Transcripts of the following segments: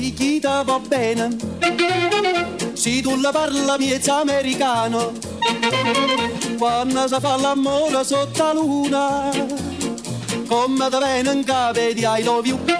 fichita va bene. Se tu la parla miezza americano, quando si fa l'amore sotto la luna, come da bene in capo di I love you.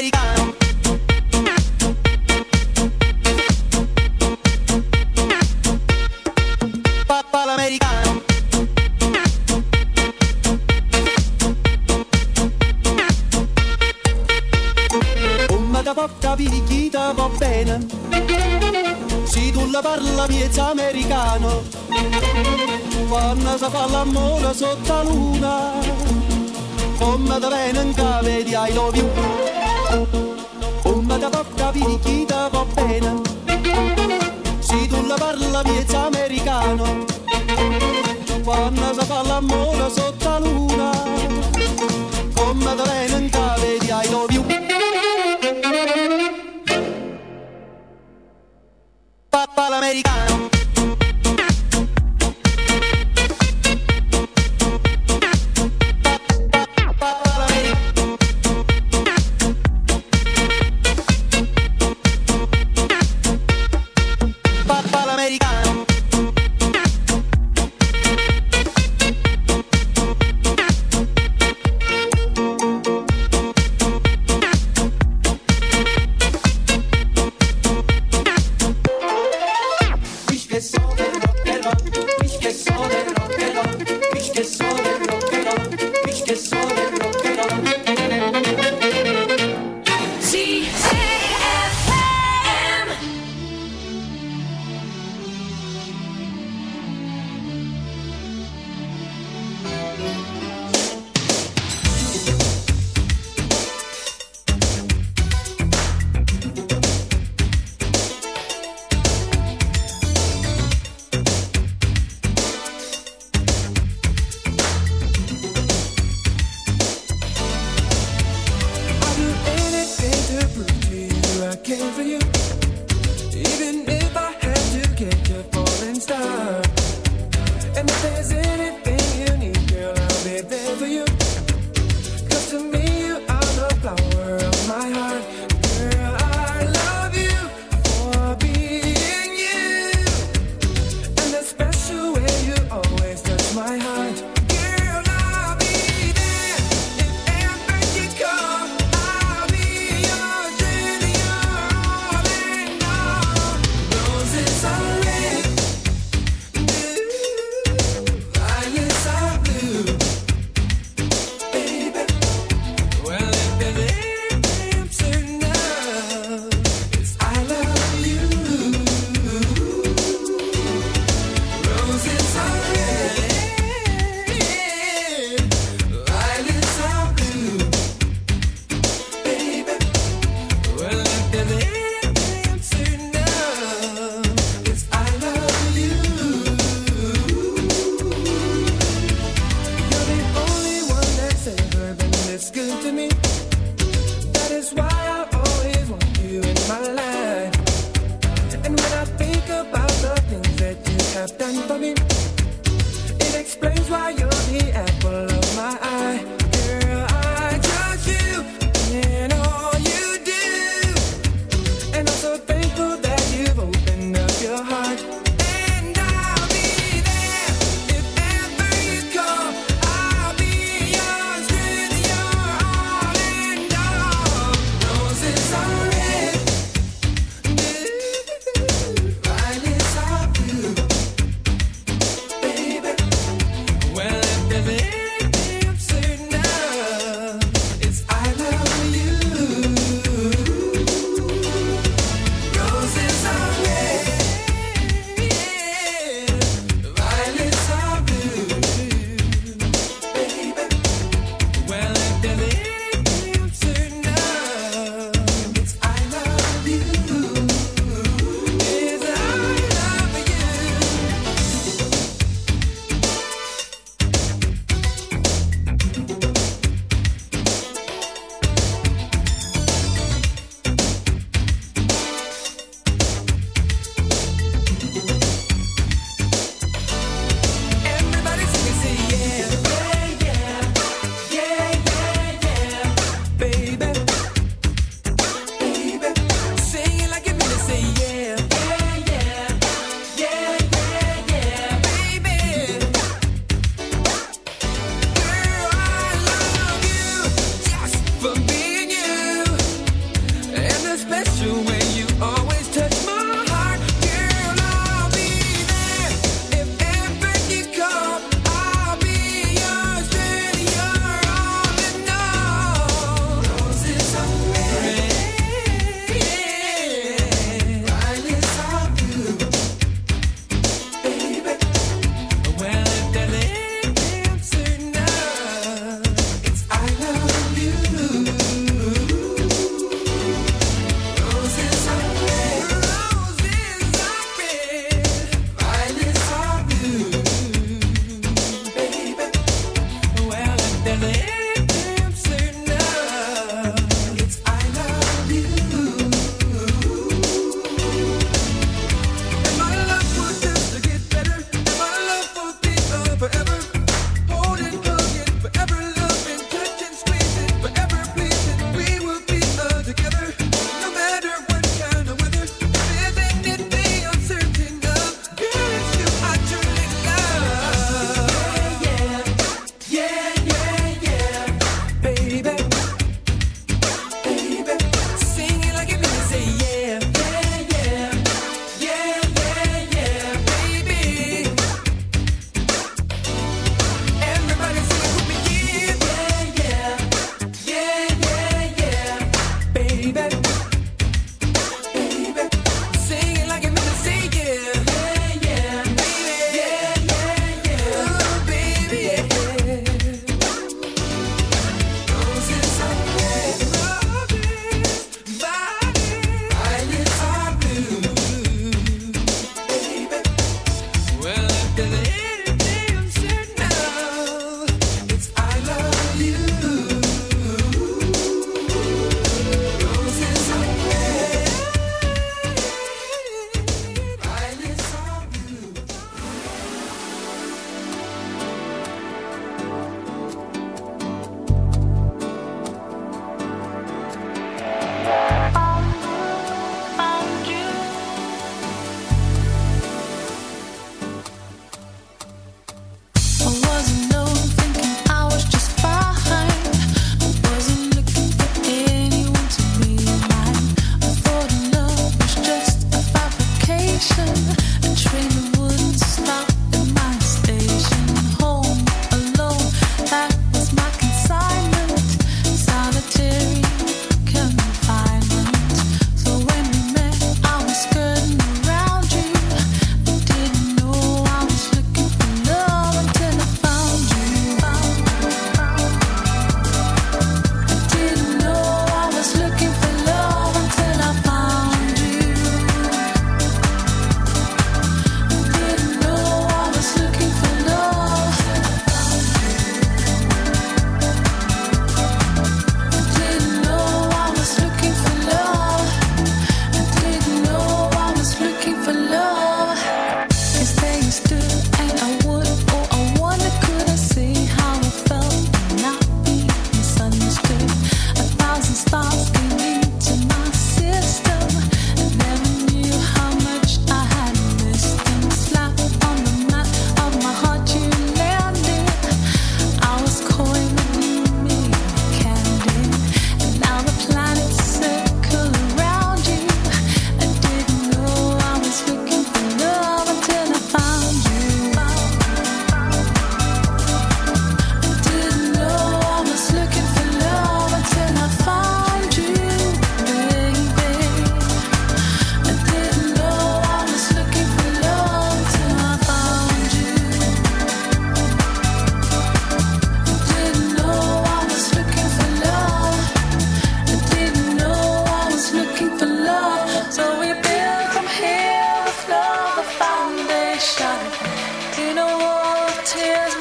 americano. L'americano. Come da può capire chi ti va bene? Se tu la parla miezza americano, quando si fa l'amore sotto la luna, come da bene in cave di I love you. Come da bocca vi da va bene. Si tu la parla via americano, quando sa fa l'amore sotto la luce.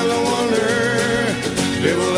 I wonder.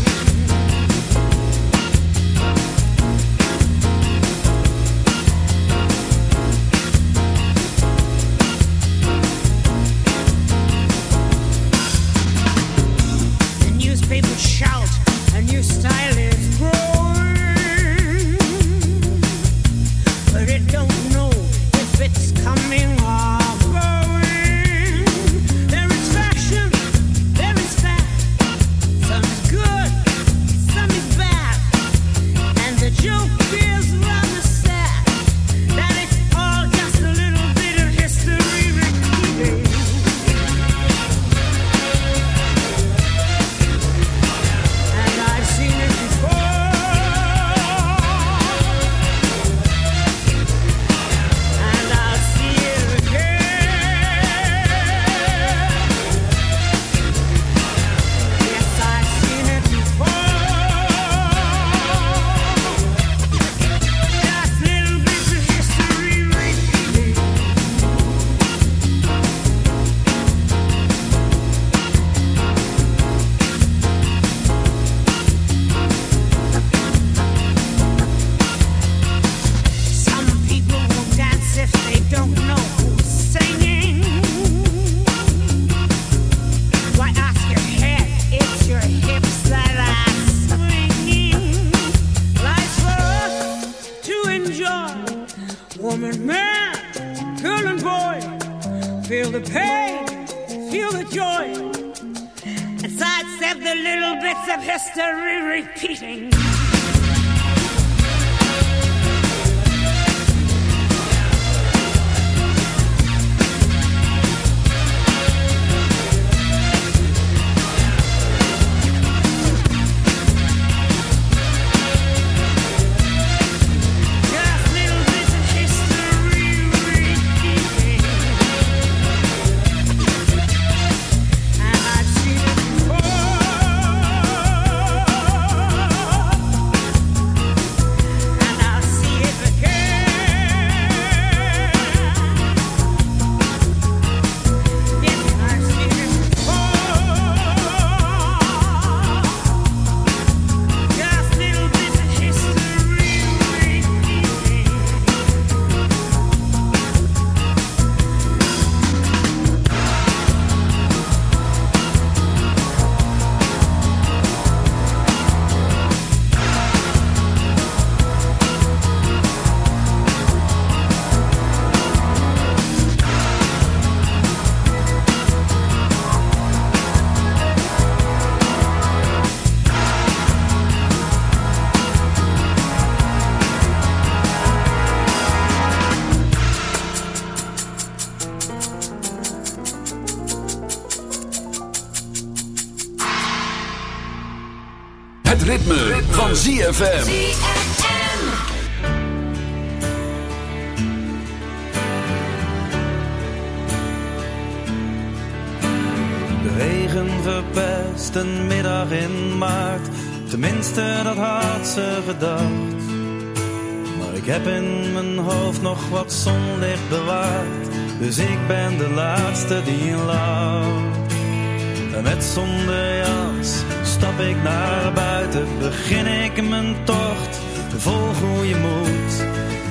favorite ZFM. De regen verpest een middag in maart. Tenminste, dat had ze gedacht. Maar ik heb in mijn hoofd nog wat zonlicht bewaard. Dus ik ben de laatste die lacht. En met zonder jas stap ik naar buiten. Begin vol goede moed.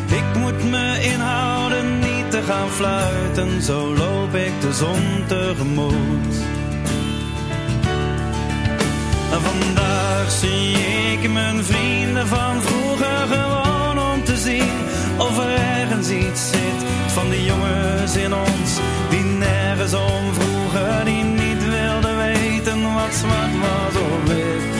Ik moet me inhouden niet te gaan fluiten. Zo loop ik de zon tegemoet. Vandaag zie ik mijn vrienden van vroeger gewoon om te zien of er ergens iets zit van die jongens in ons die nergens om vroegen, die niet wilden weten wat zwart was of wit.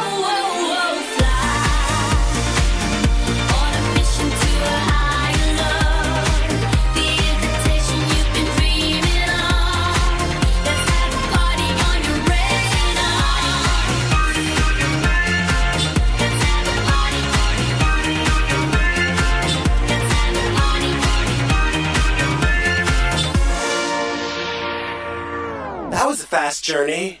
journey.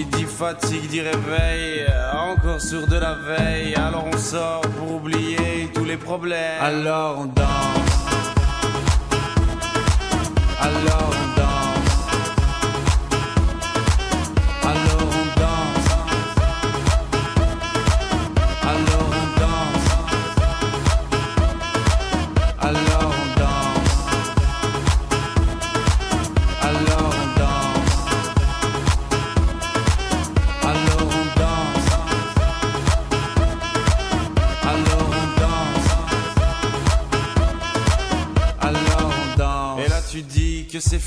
Qui dit fatigue dit réveil Encore sur de la veille. Alors on sort pour oublier tous les problèmes. Alors on danse. Alors on danse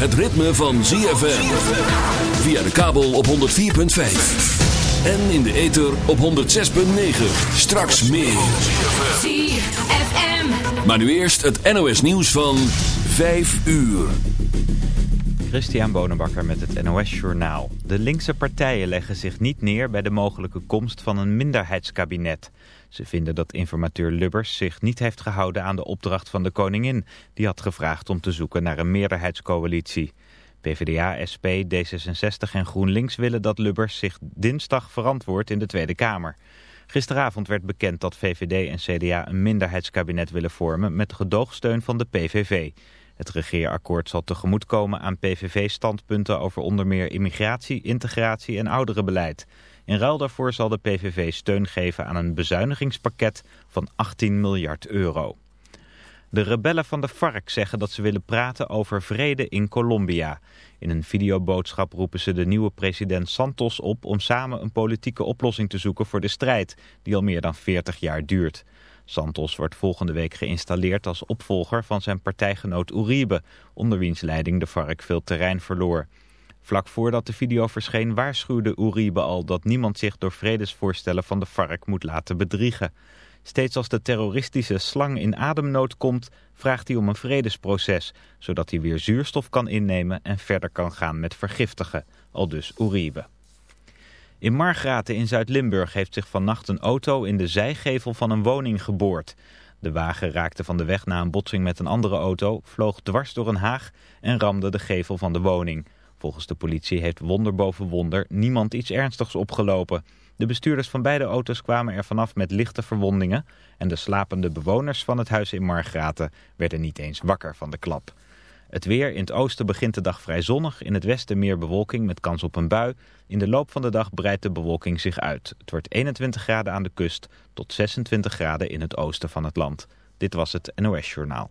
Het ritme van ZFM. Via de kabel op 104.5. En in de ether op 106.9. Straks meer. ZFM. Maar nu eerst het NOS nieuws van 5 uur. Christian Bonenbakker met het NOS Journaal. De linkse partijen leggen zich niet neer bij de mogelijke komst van een minderheidskabinet. Ze vinden dat informateur Lubbers zich niet heeft gehouden aan de opdracht van de koningin. Die had gevraagd om te zoeken naar een meerderheidscoalitie. PvdA, SP, D66 en GroenLinks willen dat Lubbers zich dinsdag verantwoordt in de Tweede Kamer. Gisteravond werd bekend dat VVD en CDA een minderheidskabinet willen vormen met gedoogsteun van de PVV. Het regeerakkoord zal tegemoetkomen aan PVV-standpunten over onder meer immigratie, integratie en ouderenbeleid. In ruil daarvoor zal de PVV steun geven aan een bezuinigingspakket van 18 miljard euro. De rebellen van de FARC zeggen dat ze willen praten over vrede in Colombia. In een videoboodschap roepen ze de nieuwe president Santos op om samen een politieke oplossing te zoeken voor de strijd, die al meer dan 40 jaar duurt. Santos wordt volgende week geïnstalleerd als opvolger van zijn partijgenoot Uribe, onder wiens leiding de FARC veel terrein verloor. Vlak voordat de video verscheen waarschuwde Uribe al dat niemand zich door vredesvoorstellen van de FARC moet laten bedriegen. Steeds als de terroristische slang in ademnood komt, vraagt hij om een vredesproces, zodat hij weer zuurstof kan innemen en verder kan gaan met vergiftigen, al dus Uribe. In Margraten in Zuid-Limburg heeft zich vannacht een auto in de zijgevel van een woning geboord. De wagen raakte van de weg na een botsing met een andere auto, vloog dwars door een haag en ramde de gevel van de woning. Volgens de politie heeft wonder boven wonder niemand iets ernstigs opgelopen. De bestuurders van beide auto's kwamen er vanaf met lichte verwondingen... en de slapende bewoners van het huis in Margraten werden niet eens wakker van de klap. Het weer in het oosten begint de dag vrij zonnig, in het westen meer bewolking met kans op een bui. In de loop van de dag breidt de bewolking zich uit. Het wordt 21 graden aan de kust tot 26 graden in het oosten van het land. Dit was het NOS Journaal.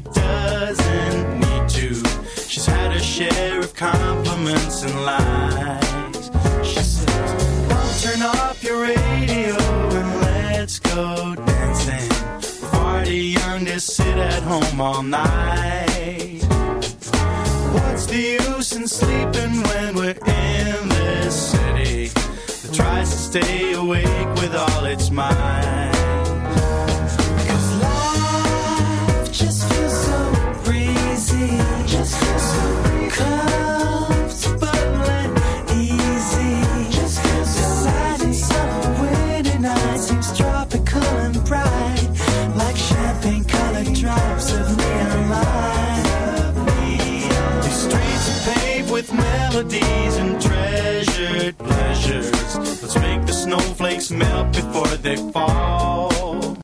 Doesn't need to. She's had her share of compliments and lies. She says, "Well, turn off your radio and let's go dancing. Far too young to sit at home all night. What's the use in sleeping when we're in this city that tries to stay awake with all its might? snowflakes melt before they fall.